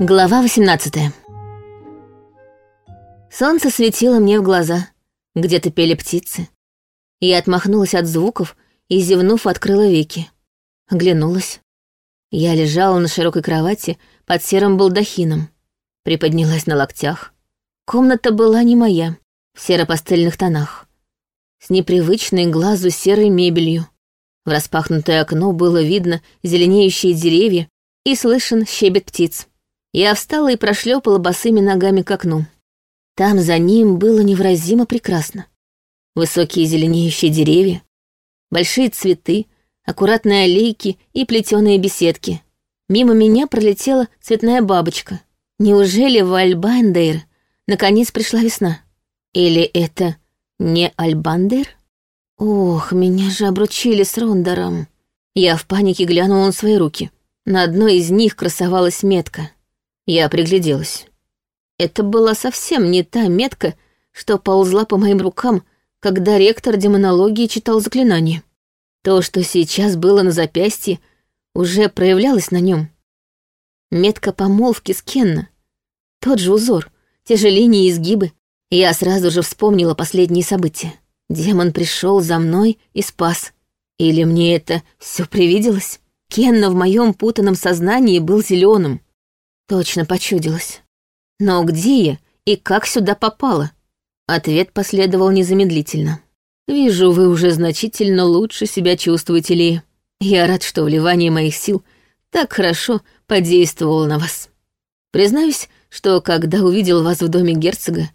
Глава 18 Солнце светило мне в глаза. Где-то пели птицы. Я отмахнулась от звуков и, зевнув, открыла веки. Оглянулась. Я лежала на широкой кровати под серым балдахином. Приподнялась на локтях. Комната была не моя, в серо-пастельных тонах. С непривычной глазу серой мебелью. В распахнутое окно было видно зеленеющие деревья и слышен щебет птиц. Я встала и прошлепала босыми ногами к окну. Там за ним было невыразимо прекрасно. Высокие зеленеющие деревья, большие цветы, аккуратные аллейки и плетеные беседки. Мимо меня пролетела цветная бабочка. Неужели в Альбандейр наконец пришла весна? Или это не Альбандейр? Ох, меня же обручили с Рондором. Я в панике глянула на свои руки. На одной из них красовалась метка. Я пригляделась. Это была совсем не та метка, что ползла по моим рукам, когда ректор демонологии читал заклинание. То, что сейчас было на запястье, уже проявлялось на нем. Метка помолвки с Кенна. Тот же узор, те же линии и изгибы. Я сразу же вспомнила последние события. Демон пришел за мной и спас. Или мне это все привиделось? Кенна в моем путанном сознании был зеленым. Точно почудилось. Но где я и как сюда попала? Ответ последовал незамедлительно. «Вижу, вы уже значительно лучше себя чувствуете, Ли. Я рад, что вливание моих сил так хорошо подействовало на вас. Признаюсь, что когда увидел вас в доме герцога,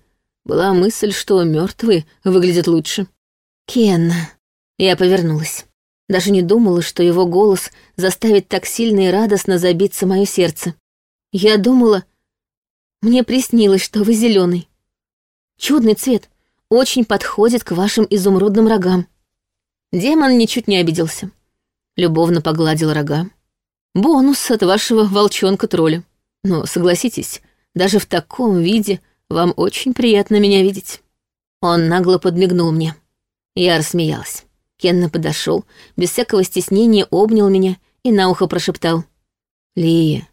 была мысль, что мертвые выглядят лучше. Кенна. Я повернулась. Даже не думала, что его голос заставит так сильно и радостно забиться мое сердце. Я думала... Мне приснилось, что вы зеленый. Чудный цвет. Очень подходит к вашим изумрудным рогам. Демон ничуть не обиделся. Любовно погладил рога. Бонус от вашего волчонка-тролля. Но согласитесь, даже в таком виде вам очень приятно меня видеть». Он нагло подмигнул мне. Я рассмеялась. Кенна подошел, без всякого стеснения обнял меня и на ухо прошептал. «Лия,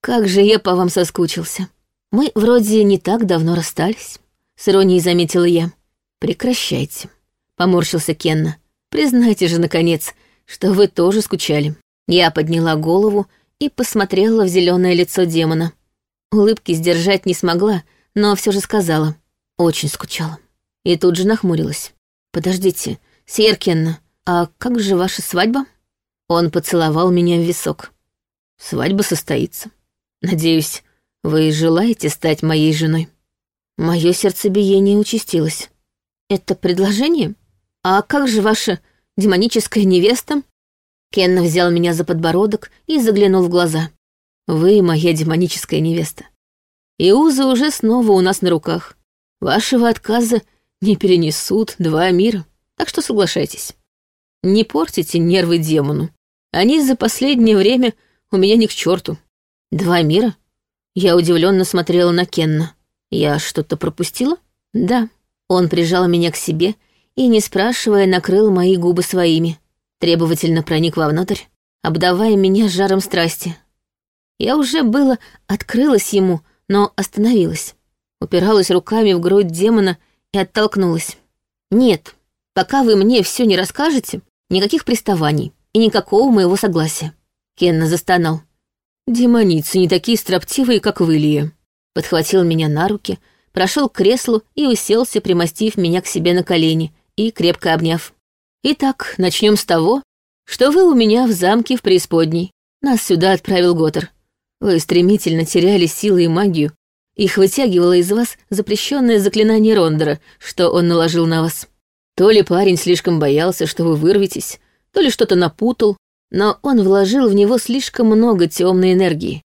как же я по вам соскучился. Мы вроде не так давно расстались», — с иронией заметила я. «Прекращайте», — поморщился Кенна. «Признайте же, наконец, что вы тоже скучали». Я подняла голову и посмотрела в зеленое лицо демона. Улыбки сдержать не смогла, но все же сказала. Очень скучала. И тут же нахмурилась. «Подождите, Сьеркенна, а как же ваша свадьба?» Он поцеловал меня в висок. «Свадьба состоится. Надеюсь, вы желаете стать моей женой?» Мое сердцебиение участилось. «Это предложение? А как же ваша демоническая невеста?» Кенна взял меня за подбородок и заглянул в глаза. «Вы моя демоническая невеста. И узы уже снова у нас на руках. Вашего отказа не перенесут два мира, так что соглашайтесь. Не портите нервы демону. Они за последнее время у меня ни к черту. Два мира? Я удивленно смотрела на Кенна. Я что-то пропустила? Да. Он прижал меня к себе и, не спрашивая, накрыл мои губы своими требовательно проник вовнутрь, обдавая меня жаром страсти. Я уже было открылась ему, но остановилась, упиралась руками в грудь демона и оттолкнулась. «Нет, пока вы мне все не расскажете, никаких приставаний и никакого моего согласия». Кенна застонал. «Демоницы не такие строптивые, как вы, Лия». Подхватил меня на руки, прошел к креслу и уселся, примостив меня к себе на колени и крепко обняв. Итак, начнем с того, что вы у меня в замке в преисподней. Нас сюда отправил Готер. Вы стремительно теряли силы и магию. Их вытягивало из вас запрещенное заклинание Рондера, что он наложил на вас. То ли парень слишком боялся, что вы вырветесь, то ли что-то напутал, но он вложил в него слишком много темной энергии.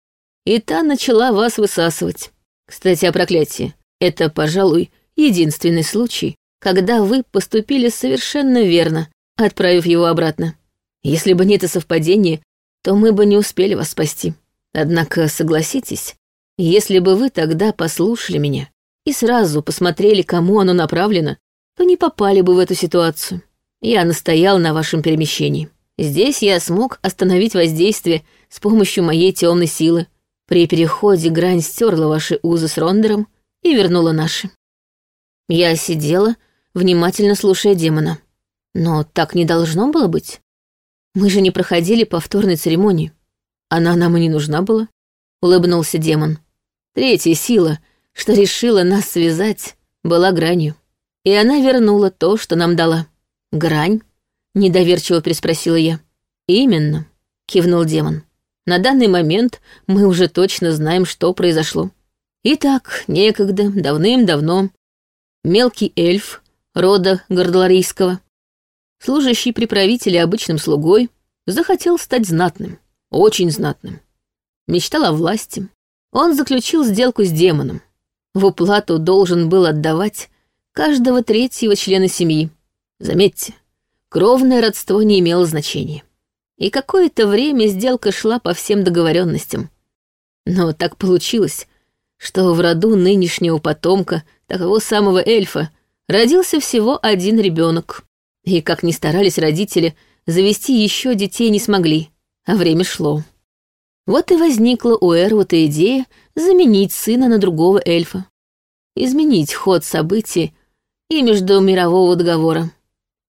И та начала вас высасывать. Кстати, о проклятии. Это, пожалуй, единственный случай, когда вы поступили совершенно верно, отправив его обратно. Если бы не это совпадение, то мы бы не успели вас спасти. Однако, согласитесь, если бы вы тогда послушали меня и сразу посмотрели, кому оно направлено, то не попали бы в эту ситуацию. Я настоял на вашем перемещении. Здесь я смог остановить воздействие с помощью моей темной силы. При переходе грань стерла ваши узы с Рондером и вернула наши. Я сидела, внимательно слушая демона. Но так не должно было быть. Мы же не проходили повторной церемонии. Она нам и не нужна была, — улыбнулся демон. Третья сила, что решила нас связать, была гранью. И она вернула то, что нам дала. Грань? Недоверчиво приспросила я. Именно, кивнул демон. На данный момент мы уже точно знаем, что произошло. Итак, некогда, давным-давно, мелкий эльф рода гордларийского, служащий при правителе обычным слугой, захотел стать знатным, очень знатным. Мечтал о власти. Он заключил сделку с демоном. В уплату должен был отдавать каждого третьего члена семьи. Заметьте, кровное родство не имело значения. И какое-то время сделка шла по всем договоренностям. Но так получилось, что в роду нынешнего потомка, того самого эльфа, родился всего один ребенок. И как ни старались родители, завести еще детей не смогли, а время шло. Вот и возникла у Эрвута идея заменить сына на другого эльфа. Изменить ход событий и междумирового договора.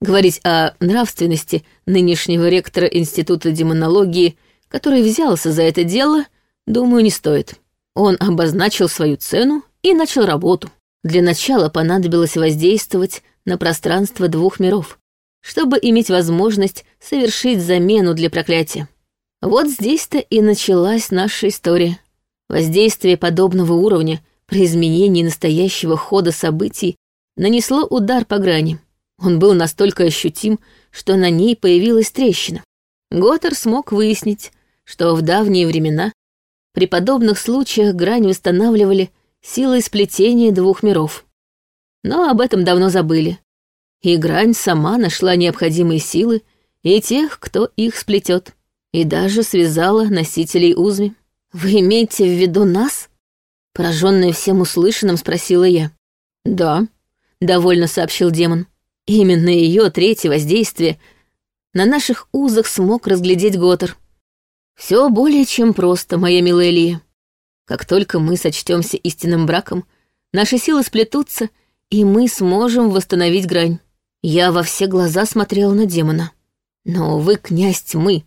Говорить о нравственности нынешнего ректора Института демонологии, который взялся за это дело, думаю, не стоит. Он обозначил свою цену и начал работу. Для начала понадобилось воздействовать на пространство двух миров, чтобы иметь возможность совершить замену для проклятия. Вот здесь-то и началась наша история. Воздействие подобного уровня при изменении настоящего хода событий нанесло удар по грани. Он был настолько ощутим, что на ней появилась трещина. Готтер смог выяснить, что в давние времена при подобных случаях грань восстанавливали силой сплетения двух миров. Но об этом давно забыли. И грань сама нашла необходимые силы и тех, кто их сплетет, и даже связала носителей узми. «Вы имеете в виду нас?» Пораженная всем услышанным, спросила я. «Да», — довольно сообщил демон. «Именно ее третье воздействие на наших узах смог разглядеть Готер. Все более чем просто, моя милая Лия. Как только мы сочтемся истинным браком, наши силы сплетутся, и мы сможем восстановить грань. Я во все глаза смотрела на демона. Но вы князь тьмы,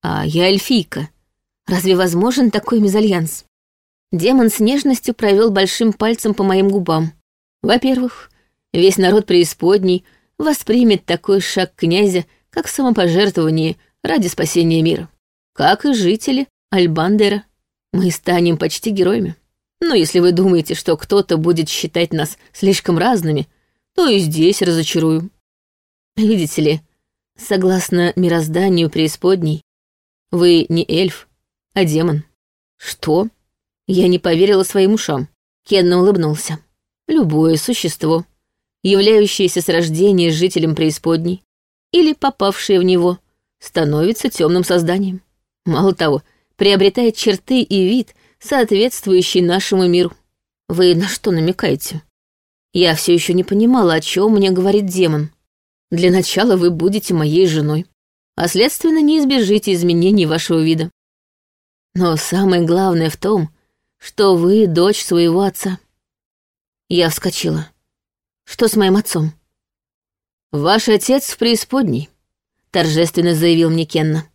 а я эльфийка. Разве возможен такой мезальянс? Демон с нежностью провел большим пальцем по моим губам. Во-первых, весь народ преисподней воспримет такой шаг князя, как самопожертвование ради спасения мира. Как и жители Альбандера, мы станем почти героями. Но если вы думаете, что кто-то будет считать нас слишком разными, то и здесь разочарую. Видите ли, согласно мирозданию преисподней, вы не эльф, а демон. Что? Я не поверила своим ушам. Кенна улыбнулся. Любое существо, являющееся с рождения жителем преисподней или попавшее в него, становится темным созданием. Мало того, приобретает черты и вид, соответствующий нашему миру. Вы на что намекаете? Я все еще не понимала, о чем мне говорит демон. Для начала вы будете моей женой, а следственно не избежите изменений вашего вида. Но самое главное в том, что вы дочь своего отца. Я вскочила. Что с моим отцом? Ваш отец в преисподней, торжественно заявил мне Кенна.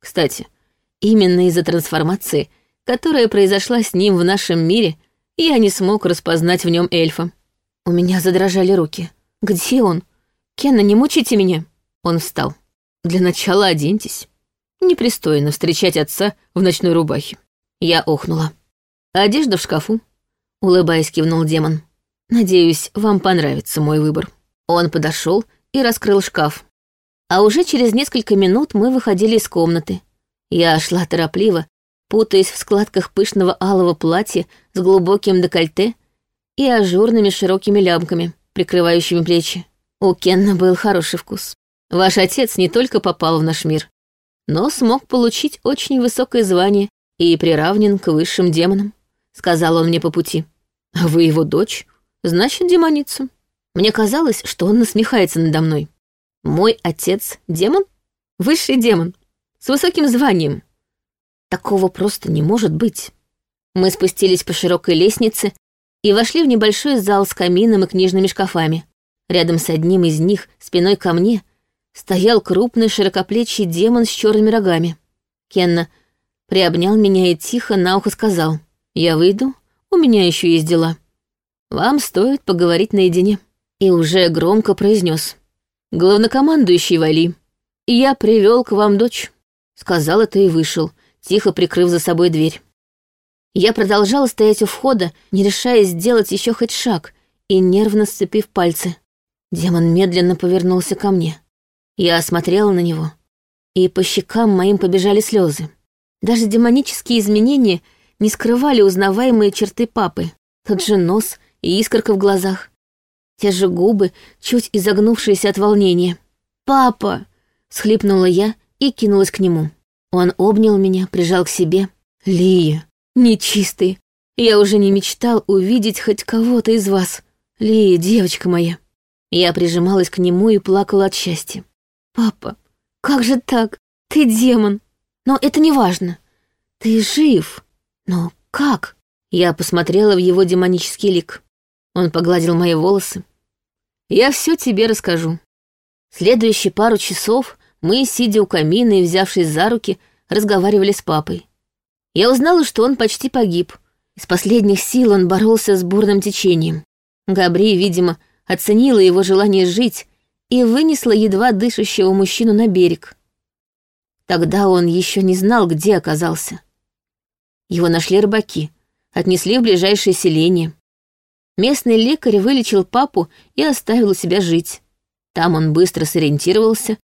Кстати, именно из-за трансформации, которая произошла с ним в нашем мире, я не смог распознать в нем эльфа. У меня задрожали руки. Где он? Кенна, не мучите меня. Он встал. Для начала оденьтесь. Непристойно встречать отца в ночной рубахе. Я охнула. Одежда в шкафу. Улыбаясь, кивнул демон. Надеюсь, вам понравится мой выбор. Он подошел и раскрыл шкаф. А уже через несколько минут мы выходили из комнаты. Я шла торопливо, путаясь в складках пышного алого платья с глубоким декольте и ажурными широкими лямками, прикрывающими плечи. У Кенна был хороший вкус. Ваш отец не только попал в наш мир, но смог получить очень высокое звание и приравнен к высшим демонам, сказал он мне по пути. Вы его дочь, значит, демоница. Мне казалось, что он насмехается надо мной. Мой отец — демон? Высший демон. С высоким званием. Такого просто не может быть. Мы спустились по широкой лестнице и вошли в небольшой зал с камином и книжными шкафами. Рядом с одним из них, спиной ко мне, стоял крупный широкоплечий демон с черными рогами. Кенна приобнял меня и тихо на ухо сказал, «Я выйду, у меня еще есть дела. Вам стоит поговорить наедине». И уже громко произнес, «Главнокомандующий Вали, я привел к вам дочь». Сказал это и вышел, тихо прикрыв за собой дверь. Я продолжала стоять у входа, не решаясь сделать еще хоть шаг, и нервно сцепив пальцы. Демон медленно повернулся ко мне. Я осмотрела на него, и по щекам моим побежали слезы. Даже демонические изменения не скрывали узнаваемые черты папы. Тот же нос и искорка в глазах. Те же губы, чуть изогнувшиеся от волнения. «Папа!» — схлипнула я и кинулась к нему. Он обнял меня, прижал к себе. «Лия, Нечистый. Я уже не мечтал увидеть хоть кого-то из вас. Лия, девочка моя. Я прижималась к нему и плакала от счастья. Папа, как же так? Ты демон. Но это не важно. Ты жив. Но как? Я посмотрела в его демонический лик. Он погладил мои волосы. Я все тебе расскажу. Следующие пару часов мы, сидя у камина и взявшись за руки, разговаривали с папой. Я узнала, что он почти погиб. Из последних сил он боролся с бурным течением. Габри, видимо, оценила его желание жить и вынесла едва дышащего мужчину на берег. Тогда он еще не знал, где оказался. Его нашли рыбаки, отнесли в ближайшее селение. Местный лекарь вылечил папу и оставил себя жить. Там он быстро сориентировался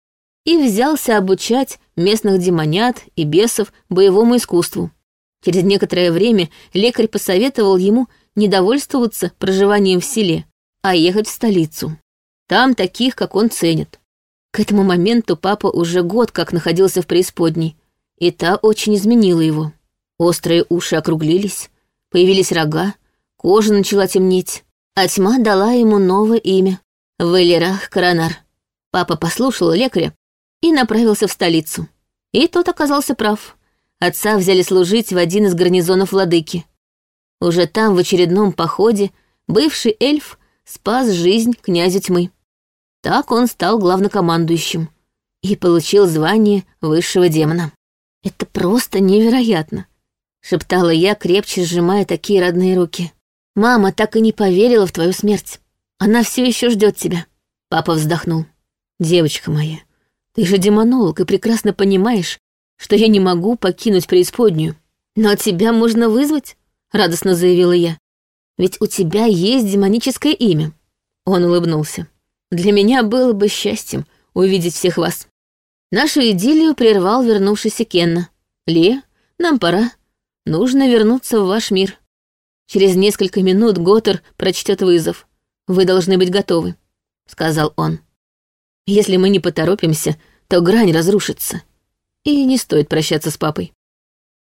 и взялся обучать местных демонят и бесов боевому искусству. Через некоторое время лекарь посоветовал ему не довольствоваться проживанием в селе, а ехать в столицу. Там таких, как он, ценят. К этому моменту папа уже год как находился в преисподней, и та очень изменила его. Острые уши округлились, появились рога, кожа начала темнеть, а тьма дала ему новое имя — Валерах Коронар. Папа послушал лекаря и направился в столицу. И тот оказался прав отца взяли служить в один из гарнизонов владыки. Уже там, в очередном походе, бывший эльф спас жизнь князю тьмы. Так он стал главнокомандующим и получил звание высшего демона. «Это просто невероятно», — шептала я, крепче сжимая такие родные руки. «Мама так и не поверила в твою смерть. Она все еще ждет тебя». Папа вздохнул. «Девочка моя, ты же демонолог и прекрасно понимаешь, что я не могу покинуть преисподнюю. Но тебя можно вызвать, радостно заявила я. Ведь у тебя есть демоническое имя. Он улыбнулся. Для меня было бы счастьем увидеть всех вас. Нашу идиллию прервал вернувшийся Кенна. Ли, нам пора. Нужно вернуться в ваш мир. Через несколько минут Готтер прочтет вызов. Вы должны быть готовы, сказал он. Если мы не поторопимся, то грань разрушится и не стоит прощаться с папой.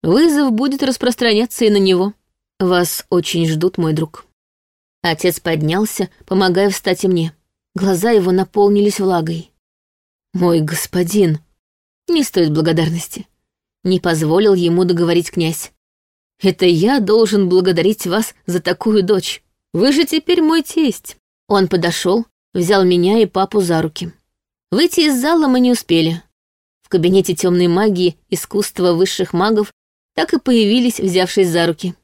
Вызов будет распространяться и на него. Вас очень ждут, мой друг». Отец поднялся, помогая встать и мне. Глаза его наполнились влагой. «Мой господин, не стоит благодарности». Не позволил ему договорить князь. «Это я должен благодарить вас за такую дочь. Вы же теперь мой тесть». Он подошел, взял меня и папу за руки. Выйти из зала мы не успели кабинете темной магии искусства высших магов так и появились, взявшись за руки.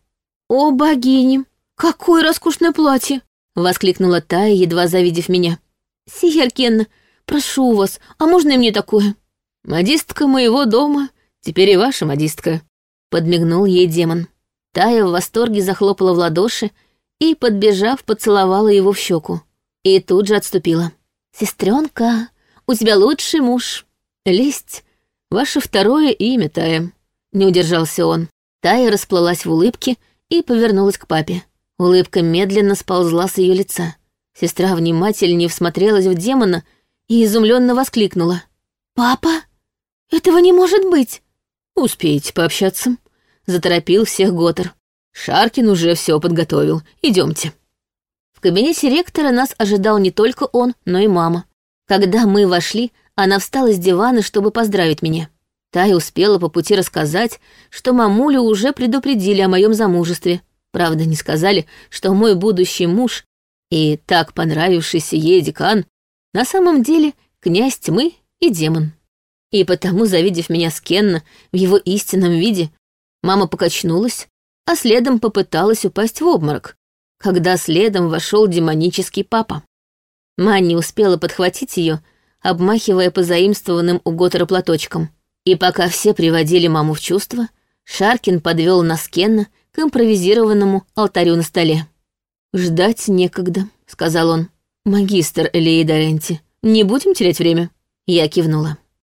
«О, богини! Какое роскошное платье!» — воскликнула Тая, едва завидев меня. «Сияркенна, прошу вас, а можно и мне такое?» «Модистка моего дома, теперь и ваша модистка», — подмигнул ей демон. Тая в восторге захлопала в ладоши и, подбежав, поцеловала его в щеку. И тут же отступила. «Сестренка, у тебя лучший муж. Лесть — ваше второе имя, Тая», — не удержался он. Тая расплылась в улыбке и повернулась к папе. Улыбка медленно сползла с ее лица. Сестра внимательнее всмотрелась в демона и изумленно воскликнула. «Папа? Этого не может быть!» «Успеете пообщаться?» — заторопил всех Готер. «Шаркин уже все подготовил. Идемте. В кабинете ректора нас ожидал не только он, но и мама. Когда мы вошли, она встала с дивана, чтобы поздравить меня. Тая успела по пути рассказать, что мамулю уже предупредили о моем замужестве. Правда, не сказали, что мой будущий муж и так понравившийся ей декан на самом деле князь тьмы и демон. И потому, завидев меня с Кенна в его истинном виде, мама покачнулась, а следом попыталась упасть в обморок, когда следом вошел демонический папа. Манни успела подхватить ее, обмахивая позаимствованным у Готера платочком. И пока все приводили маму в чувство, Шаркин подвел нас Кенна к импровизированному алтарю на столе. «Ждать некогда», — сказал он. «Магистр Элеида Ренти, не будем терять время?» Я кивнула.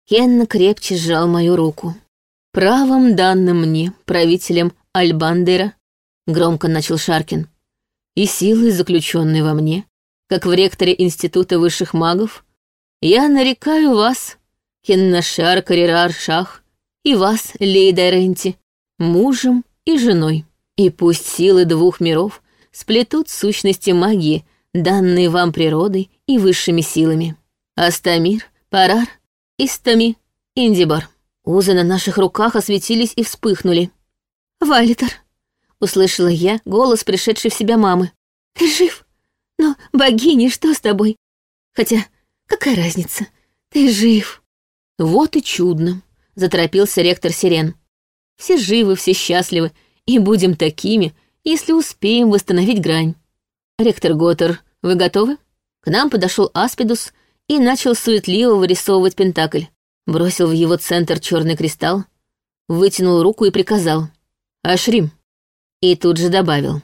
Кенна крепче сжал мою руку. «Правом данным мне, правителем Альбандера», — громко начал Шаркин, «и силой, заключенной во мне, как в ректоре Института высших магов, я нарекаю вас, Кеннашар Карирар Шах, и вас, Лейда Ренти, мужем и женой. И пусть силы двух миров сплетут сущности магии, данные вам природой и высшими силами. Астамир, Парар, Истами, Индибар. Узы на наших руках осветились и вспыхнули. «Валитер!» — услышала я голос пришедшей в себя мамы. «Ты жив? Но, богини, что с тобой? Хотя, какая разница? Ты жив!» «Вот и чудно!» — заторопился ректор Сирен. «Все живы, все счастливы, и будем такими, если успеем восстановить грань. Ректор Готтер, вы готовы?» К нам подошел Аспидус и начал суетливо вырисовывать пентакль. Бросил в его центр черный кристалл, вытянул руку и приказал. «Ашрим». И тут же добавил.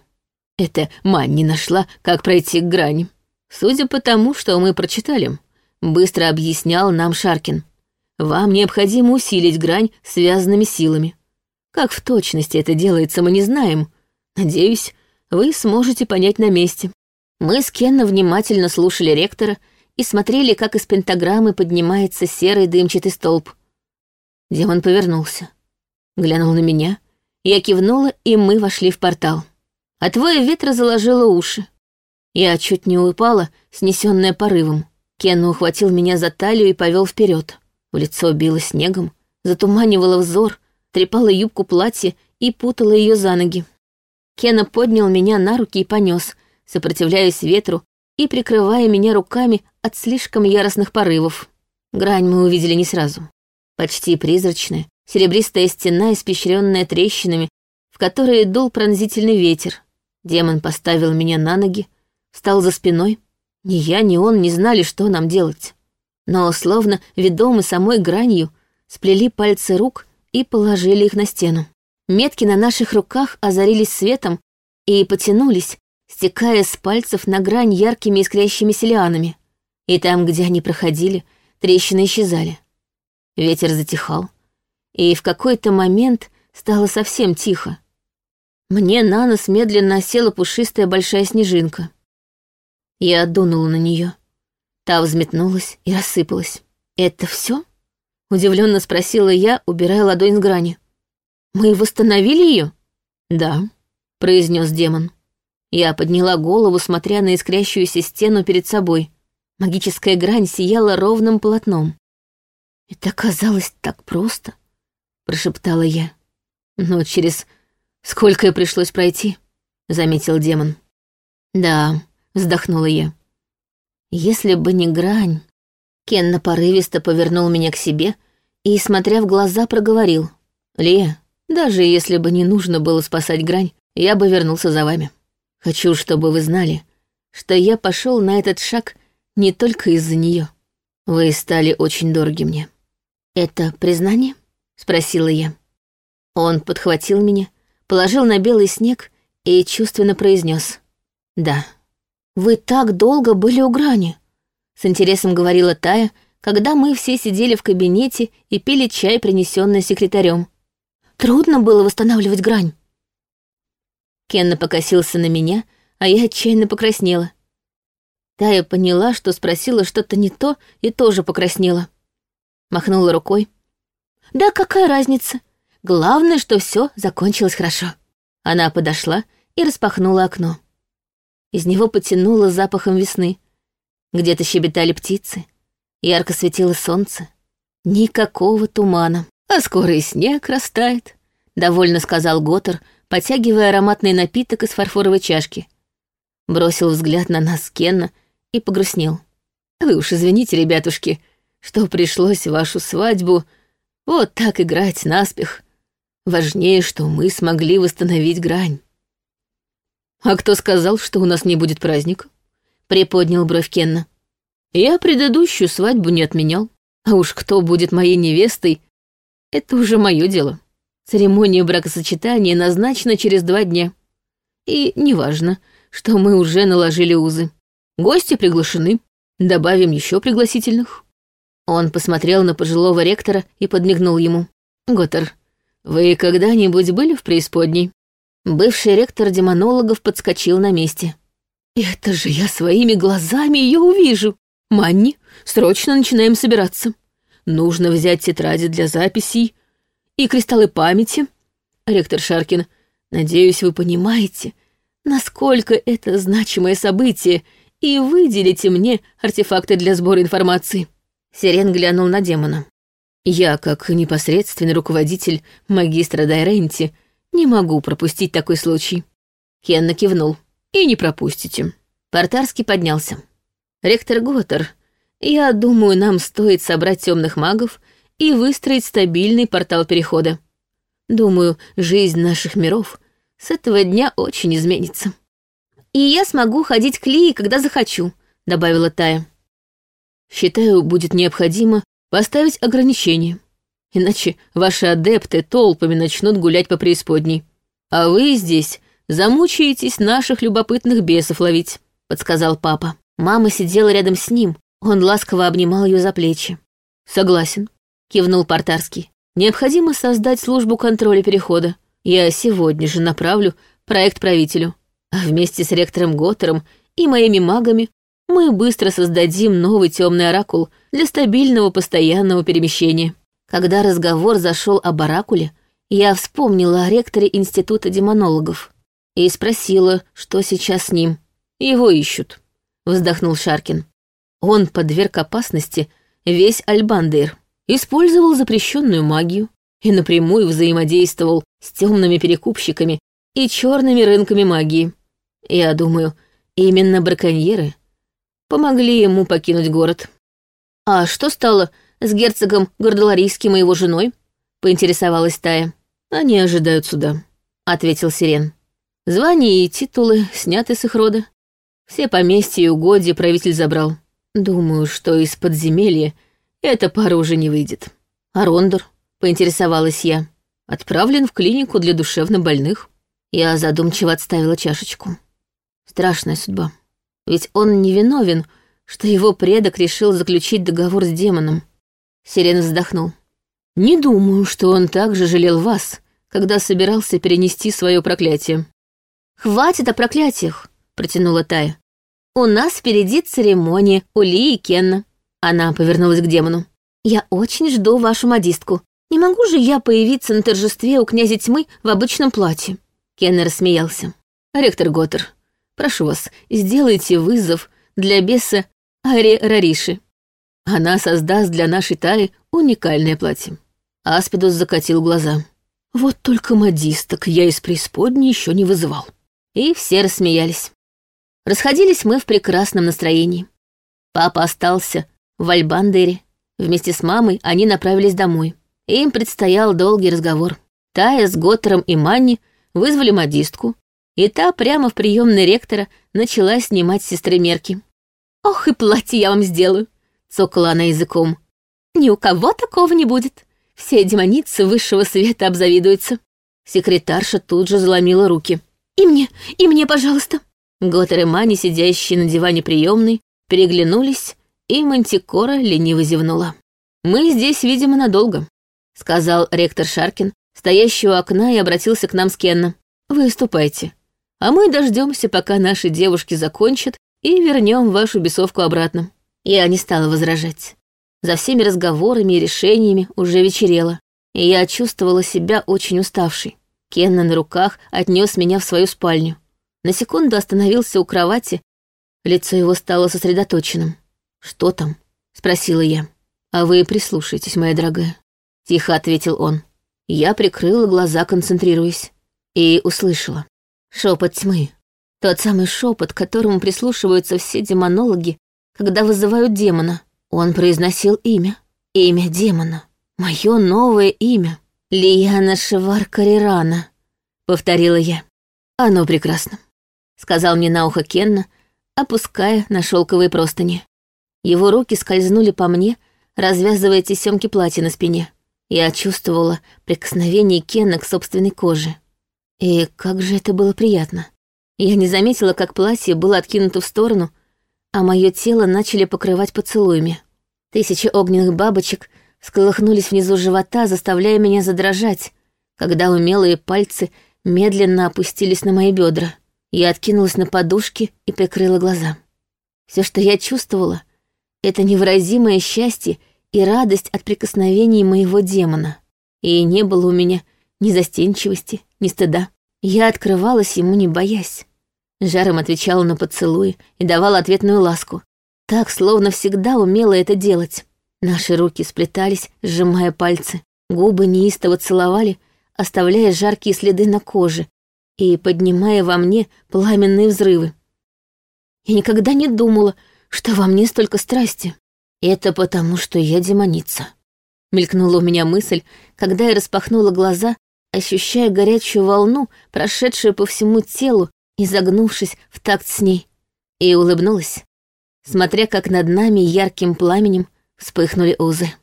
«Это Манни нашла, как пройти к грани. Судя по тому, что мы прочитали, быстро объяснял нам Шаркин. Вам необходимо усилить грань связанными силами. Как в точности это делается, мы не знаем. Надеюсь, вы сможете понять на месте. Мы с Кенна внимательно слушали ректора и смотрели, как из пентаграммы поднимается серый дымчатый столб. Демон повернулся. Глянул на меня. Я кивнула, и мы вошли в портал. От воя ветра заложило уши. Я чуть не упала, снесенная порывом. Кенна ухватил меня за талию и повел вперед. В лицо било снегом, затуманивало взор, трепало юбку платья и путало ее за ноги. Кена поднял меня на руки и понес, сопротивляясь ветру и прикрывая меня руками от слишком яростных порывов. Грань мы увидели не сразу. Почти призрачная, серебристая стена, испещренная трещинами, в которые дул пронзительный ветер. Демон поставил меня на ноги, встал за спиной. Ни я, ни он не знали, что нам делать. Но, словно ведомы самой гранью, сплели пальцы рук и положили их на стену. Метки на наших руках озарились светом и потянулись, стекая с пальцев на грань яркими искрящимися лианами. И там, где они проходили, трещины исчезали. Ветер затихал, и в какой-то момент стало совсем тихо. Мне на нос медленно осела пушистая большая снежинка. Я дунула на нее. Та взметнулась и рассыпалась. «Это все? удивленно спросила я, убирая ладонь с грани. «Мы восстановили ее? «Да», — произнес демон. Я подняла голову, смотря на искрящуюся стену перед собой. Магическая грань сияла ровным полотном. «Это казалось так просто», — прошептала я. «Но через сколько пришлось пройти?» — заметил демон. «Да», — вздохнула я. «Если бы не грань...» Кенна порывисто повернул меня к себе и, смотря в глаза, проговорил. «Лия, даже если бы не нужно было спасать грань, я бы вернулся за вами». Хочу, чтобы вы знали, что я пошел на этот шаг не только из-за нее. Вы стали очень дороги мне. Это признание? спросила я. Он подхватил меня, положил на белый снег и чувственно произнес: Да. Вы так долго были у грани, с интересом говорила Тая, когда мы все сидели в кабинете и пили чай, принесенный секретарем. Трудно было восстанавливать грань. Кенна покосился на меня, а я отчаянно покраснела. Тая поняла, что спросила что-то не то, и тоже покраснела. Махнула рукой. «Да какая разница? Главное, что все закончилось хорошо». Она подошла и распахнула окно. Из него потянуло запахом весны. Где-то щебетали птицы, ярко светило солнце. Никакого тумана. А скоро и снег растает, довольно сказал Готер, потягивая ароматный напиток из фарфоровой чашки. Бросил взгляд на нас Кенна и погрустнел. Вы уж извините, ребятушки, что пришлось вашу свадьбу вот так играть наспех. Важнее, что мы смогли восстановить грань. «А кто сказал, что у нас не будет праздника?» — приподнял бровь Кенна. «Я предыдущую свадьбу не отменял. А уж кто будет моей невестой, это уже мое дело. Церемония бракосочетания назначена через два дня. И неважно, что мы уже наложили узы. Гости приглашены. Добавим еще пригласительных». Он посмотрел на пожилого ректора и подмигнул ему. «Готтер, вы когда-нибудь были в преисподней?» Бывший ректор демонологов подскочил на месте. «Это же я своими глазами ее увижу! Манни, срочно начинаем собираться. Нужно взять тетради для записей и кристаллы памяти. Ректор Шаркин, надеюсь, вы понимаете, насколько это значимое событие, и выделите мне артефакты для сбора информации». Сирен глянул на демона. «Я, как непосредственный руководитель магистра Дайренти, не могу пропустить такой случай. Кенна кивнул. И не пропустите. Портарский поднялся. Ректор Готтер, я думаю, нам стоит собрать темных магов и выстроить стабильный портал перехода. Думаю, жизнь наших миров с этого дня очень изменится. И я смогу ходить к Лии, когда захочу, добавила Тая. Считаю, будет необходимо поставить ограничения. Иначе ваши адепты толпами начнут гулять по преисподней. А вы здесь замучаетесь наших любопытных бесов ловить», — подсказал папа. Мама сидела рядом с ним, он ласково обнимал ее за плечи. «Согласен», — кивнул Портарский. «Необходимо создать службу контроля перехода. Я сегодня же направлю проект правителю. А вместе с ректором Готтером и моими магами мы быстро создадим новый темный оракул для стабильного постоянного перемещения». Когда разговор зашел об оракуле, я вспомнила о ректоре Института демонологов и спросила, что сейчас с ним. Его ищут, вздохнул Шаркин. Он подверг опасности весь Альбандейр, использовал запрещенную магию и напрямую взаимодействовал с темными перекупщиками и черными рынками магии. Я думаю, именно браконьеры помогли ему покинуть город. А что стало с герцогом Гордоларийским и его женой?» — поинтересовалась Тая. «Они ожидают суда», — ответил Сирен. «Звания и титулы сняты с их рода. Все поместья и угодья правитель забрал. Думаю, что из подземелья эта пара уже не выйдет. А Рондор?» — поинтересовалась я. «Отправлен в клинику для душевнобольных». Я задумчиво отставила чашечку. Страшная судьба. Ведь он невиновен, что его предок решил заключить договор с демоном. Сирен вздохнул. «Не думаю, что он также жалел вас, когда собирался перенести свое проклятие». «Хватит о проклятиях», — протянула Тая. «У нас впереди церемония у Ли и Кенна». Она повернулась к демону. «Я очень жду вашу модистку. Не могу же я появиться на торжестве у князя тьмы в обычном платье?» Кенна рассмеялся. «Ректор Готтер, прошу вас, сделайте вызов для беса Ари Рариши. Она создаст для нашей Таи уникальное платье. Аспидус закатил глаза. Вот только модисток я из преисподней еще не вызывал. И все рассмеялись. Расходились мы в прекрасном настроении. Папа остался в Альбандере. Вместе с мамой они направились домой. Им предстоял долгий разговор. Тая с Готтером и Манни вызвали модистку, и та прямо в приемной ректора начала снимать сестры мерки. «Ох, и платье я вам сделаю! цокала она языком. «Ни у кого такого не будет. Все демоницы высшего света обзавидуются». Секретарша тут же заломила руки. «И мне, и мне, пожалуйста». Готтер и Мани, сидящие на диване приемной, переглянулись, и Мантикора лениво зевнула. «Мы здесь, видимо, надолго», — сказал ректор Шаркин, стоящий у окна и обратился к нам с Кенна. «Вы ступайте, а мы дождемся, пока наши девушки закончат, и вернем вашу бесовку обратно». Я не стала возражать. За всеми разговорами и решениями уже вечерело, и я чувствовала себя очень уставшей. Кенна на руках отнес меня в свою спальню. На секунду остановился у кровати, лицо его стало сосредоточенным. «Что там?» — спросила я. «А вы прислушайтесь, моя дорогая. — тихо ответил он. Я прикрыла глаза, концентрируясь, и услышала. Шепот тьмы. Тот самый шепот, к которому прислушиваются все демонологи, когда вызывают демона. Он произносил имя. Имя демона. Мое новое имя. Лияна Шевар Карирана, повторила я. Оно прекрасно, сказал мне на ухо Кенна, опуская на шелковые простыни. Его руки скользнули по мне, развязывая тесемки платья на спине. Я чувствовала прикосновение Кена к собственной коже. И как же это было приятно. Я не заметила, как платье было откинуто в сторону, а мое тело начали покрывать поцелуями. Тысячи огненных бабочек сколыхнулись внизу живота, заставляя меня задрожать, когда умелые пальцы медленно опустились на мои бедра. Я откинулась на подушки и прикрыла глаза. Все, что я чувствовала, это невыразимое счастье и радость от прикосновений моего демона. И не было у меня ни застенчивости, ни стыда. Я открывалась ему, не боясь. Жаром отвечала на поцелуи и давала ответную ласку. Так, словно всегда умела это делать. Наши руки сплетались, сжимая пальцы. Губы неистово целовали, оставляя жаркие следы на коже и поднимая во мне пламенные взрывы. Я никогда не думала, что во мне столько страсти. Это потому, что я демоница. Мелькнула у меня мысль, когда я распахнула глаза, ощущая горячую волну, прошедшую по всему телу и загнувшись в такт с ней, и улыбнулась, смотря как над нами ярким пламенем вспыхнули узы.